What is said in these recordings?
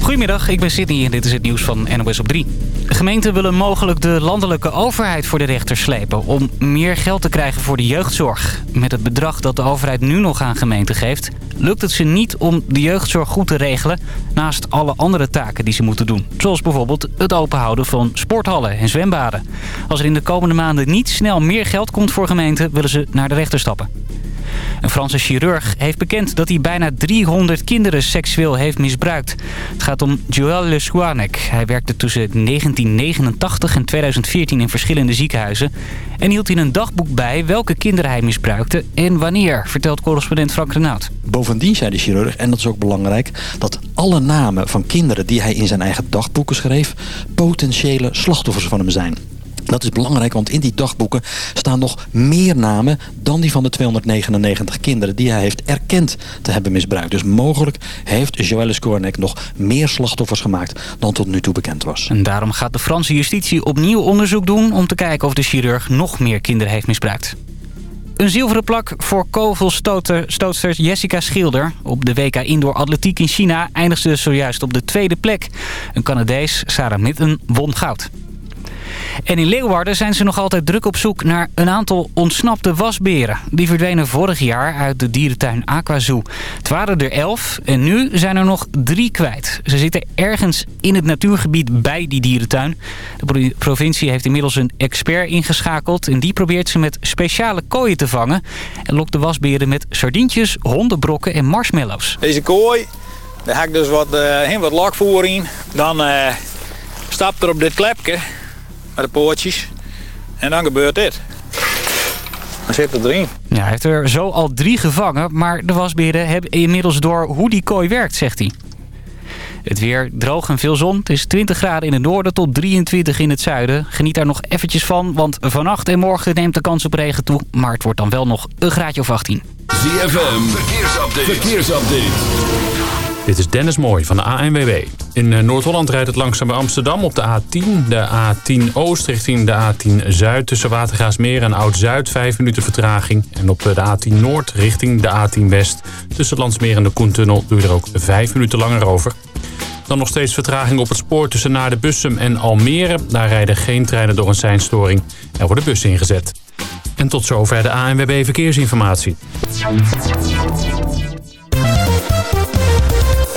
Goedemiddag, ik ben Sydney en dit is het nieuws van NOS op 3. Gemeenten willen mogelijk de landelijke overheid voor de rechter slepen... om meer geld te krijgen voor de jeugdzorg. Met het bedrag dat de overheid nu nog aan gemeenten geeft... lukt het ze niet om de jeugdzorg goed te regelen... naast alle andere taken die ze moeten doen. Zoals bijvoorbeeld het openhouden van sporthallen en zwembaden. Als er in de komende maanden niet snel meer geld komt voor gemeenten... willen ze naar de rechter stappen. Een Franse chirurg heeft bekend dat hij bijna 300 kinderen seksueel heeft misbruikt. Het gaat om Joël Le Squanek. Hij werkte tussen 1989 en 2014 in verschillende ziekenhuizen. En hield in een dagboek bij welke kinderen hij misbruikte en wanneer, vertelt correspondent Frank Renaud. Bovendien zei de chirurg, en dat is ook belangrijk... dat alle namen van kinderen die hij in zijn eigen dagboeken schreef... potentiële slachtoffers van hem zijn. Dat is belangrijk, want in die dagboeken staan nog meer namen dan die van de 299 kinderen die hij heeft erkend te hebben misbruikt. Dus mogelijk heeft Joëlle Kornek nog meer slachtoffers gemaakt dan tot nu toe bekend was. En daarom gaat de Franse justitie opnieuw onderzoek doen om te kijken of de chirurg nog meer kinderen heeft misbruikt. Een zilveren plak voor kogelstootster Jessica Schilder. Op de WK Indoor Atletiek in China eindigde ze zojuist op de tweede plek. Een Canadees, Sarah Mitten, won goud. En in Leeuwarden zijn ze nog altijd druk op zoek naar een aantal ontsnapte wasberen. Die verdwenen vorig jaar uit de dierentuin Aquazoo. Het waren er elf en nu zijn er nog drie kwijt. Ze zitten ergens in het natuurgebied bij die dierentuin. De provincie heeft inmiddels een expert ingeschakeld... en die probeert ze met speciale kooien te vangen... en lokt de wasberen met sardientjes, hondenbrokken en marshmallows. Deze kooi, daar heb ik dus wat, uh, wat lakvoer in. Dan uh, stapt er op dit klepje met de poortjes. En dan gebeurt dit. Dan zit er erin. Ja, hij heeft er zo al drie gevangen, maar de wasberen hebben inmiddels door hoe die kooi werkt, zegt hij. Het weer droog en veel zon. Het is 20 graden in het noorden tot 23 in het zuiden. Geniet daar nog eventjes van, want vannacht en morgen neemt de kans op regen toe. Maar het wordt dan wel nog een graadje of 18. ZFM, verkeersupdate. verkeersupdate. Dit is Dennis Mooi van de ANWB. In eh, Noord-Holland rijdt het langzaam bij Amsterdam op de A10. De A10 Oost richting de A10 Zuid tussen Watergaasmeer en Oud-Zuid. 5 minuten vertraging. En op de A10 Noord richting de A10 West. Tussen Landsmeer en de Koentunnel je er ook 5 minuten langer over. Dan nog steeds vertraging op het spoor tussen naar de Bussum en Almere. Daar rijden geen treinen door een seinstoring. Er worden bussen ingezet. En tot zover de ANWB Verkeersinformatie.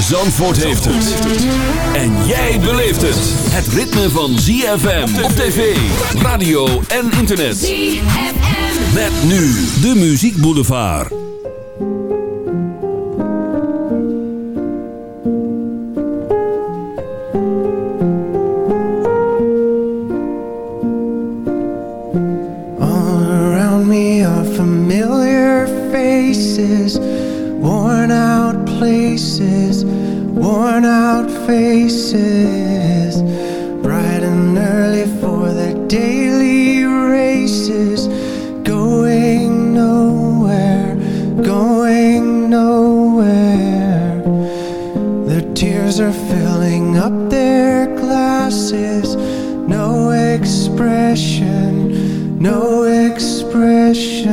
Zandvoort heeft het. En jij beleeft het. Het ritme van ZFM op tv, radio en internet. ZFM. Met nu de Muziek Boulevard. All around me are familiar faces, places worn out faces, bright and early for their daily races, going nowhere, going nowhere. Their tears are filling up their glasses, no expression, no expression.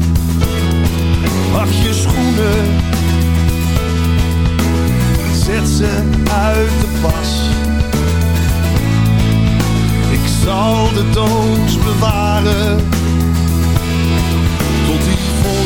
Wacht je schoenen. Zet ze uit de pas. Ik zal de doos bewaren. Tot die vol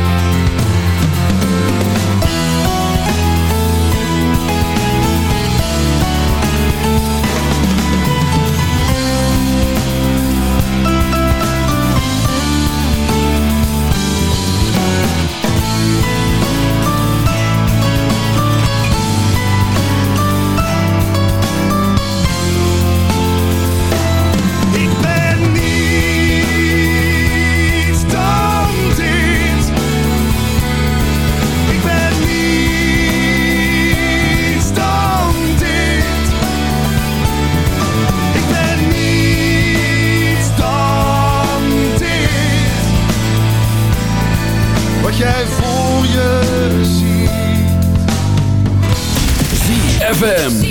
ZFM.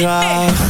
graag.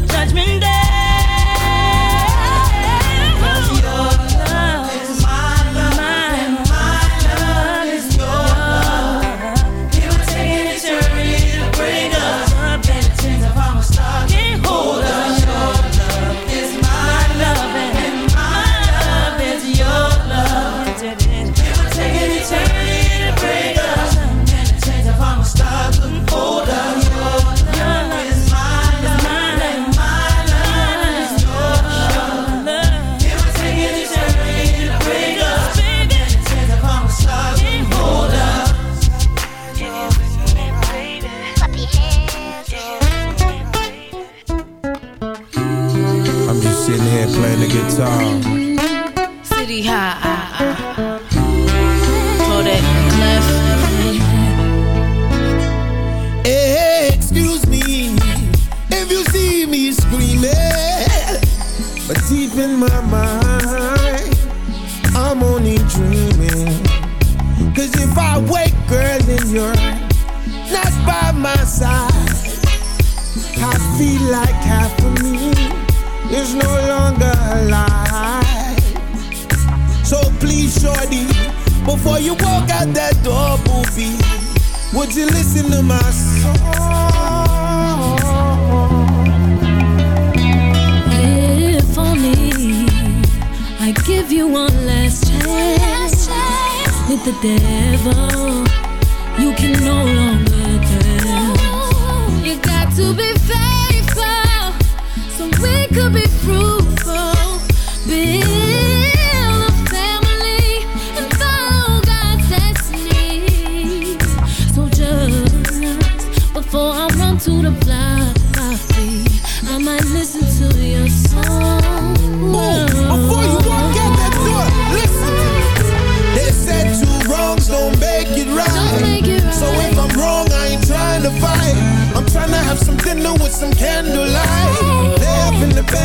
the judgment.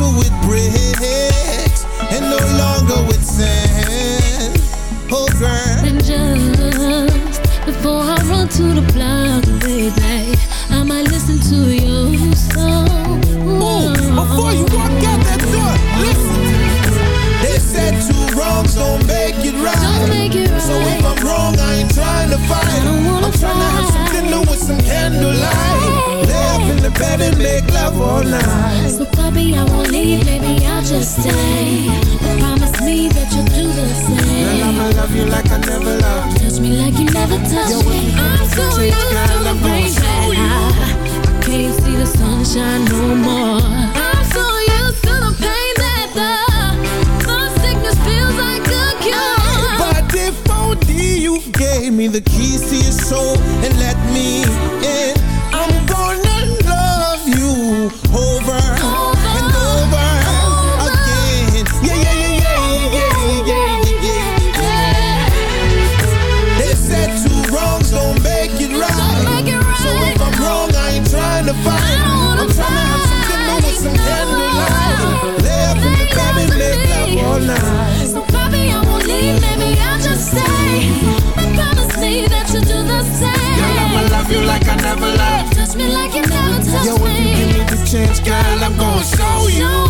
Castle with bricks and no longer with sand. Oh, girl. And just before I run to the block, baby, I might listen to your song. Ooh, before you walk out that door, listen. They said two wrongs don't make it right. Don't make it right. So if I'm wrong, I ain't trying to fight. I I'm trying to have some fight. dinner with some candlelight. Lay up in the bed and make love all night. So, puppy, I won't leave, maybe I'll just stay. But promise me that you'll do the Girl, same. I'ma love you like I never loved. Touch me like you never touched me. I'm so used to the rain that. I can't see the sunshine no more. I'm so used to the pain that the, sickness feels like a cure. But if only you gave me the keys to your soul and let me in, Yo, if you give me the chance, girl, I'm gonna show you.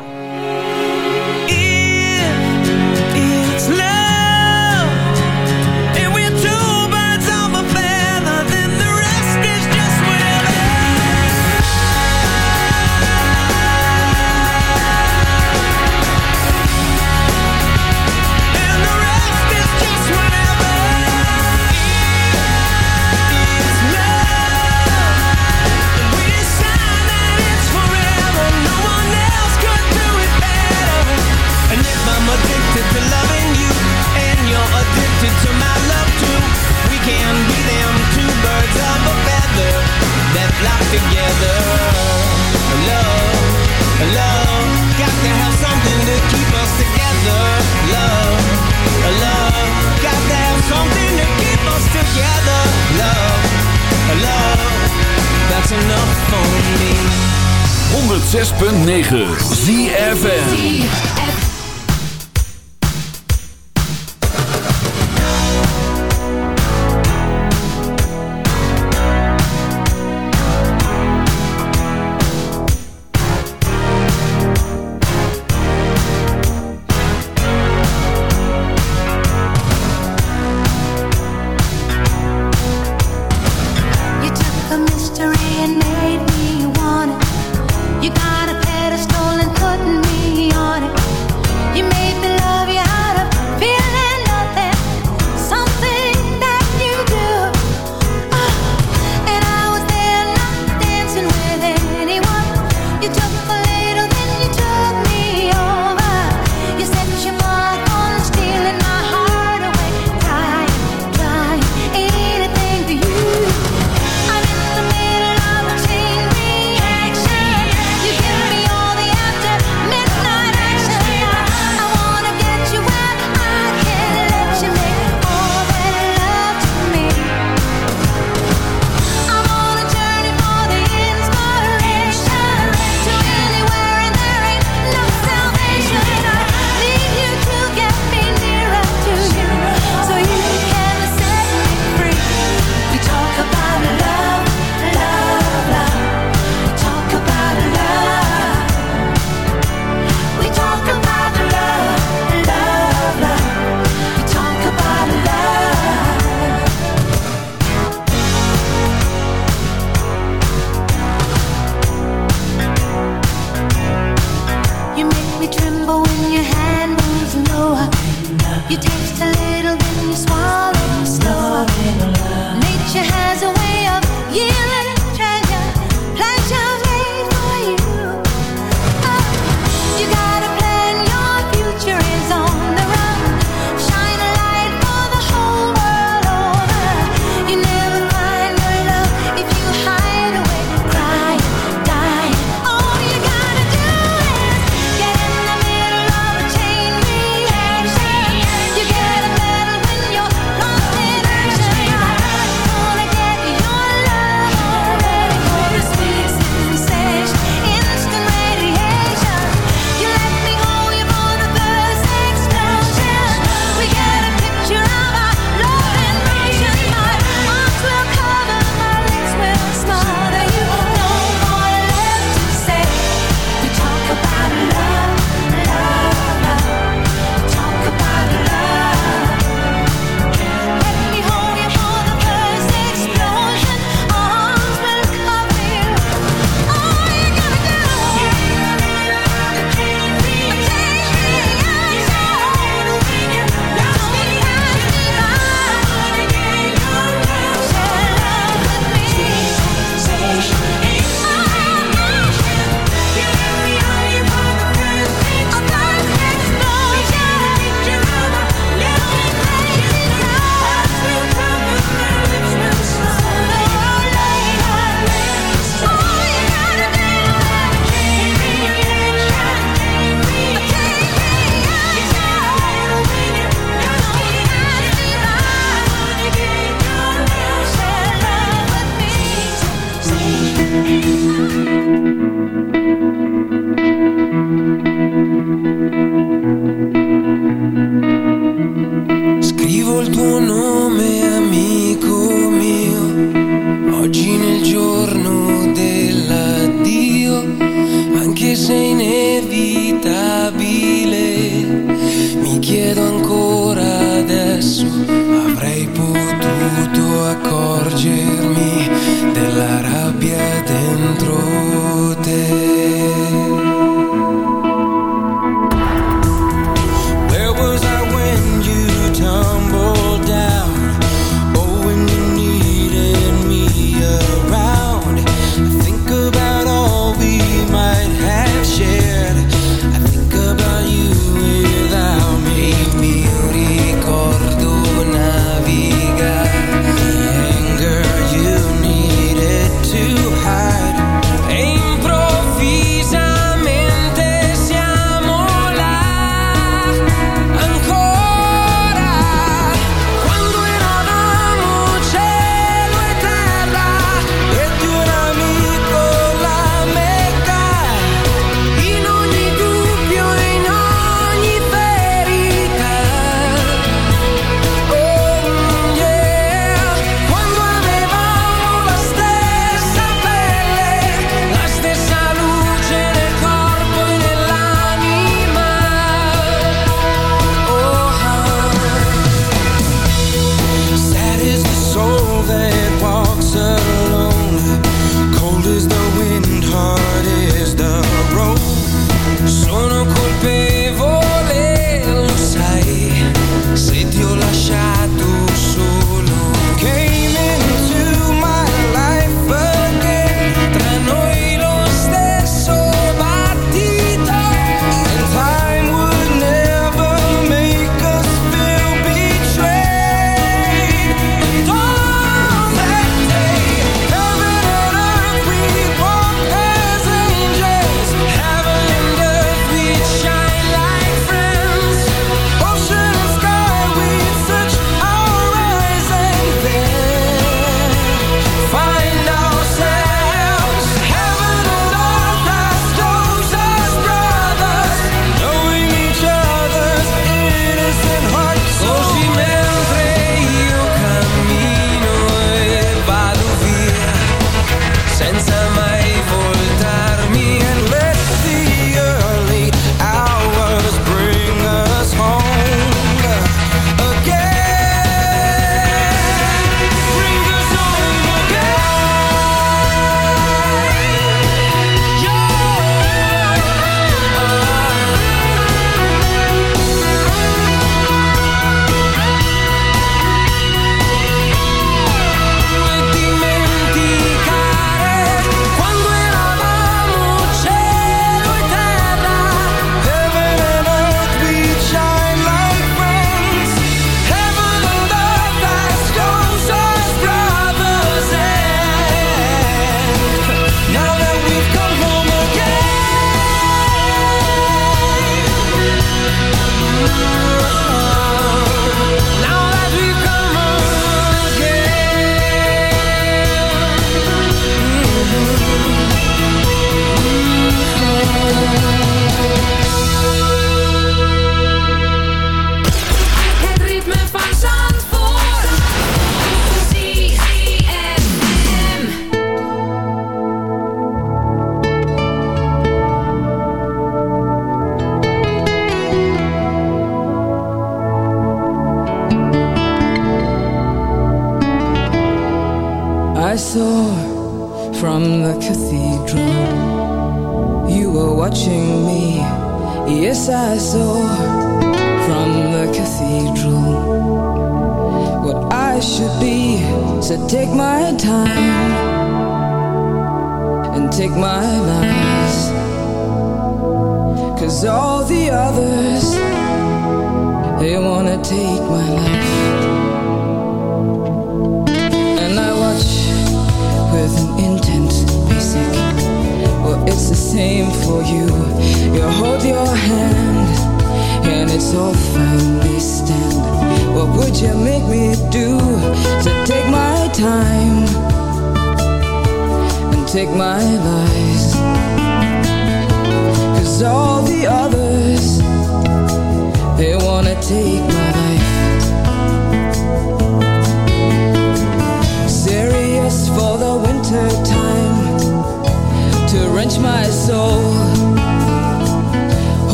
106.9 ZFN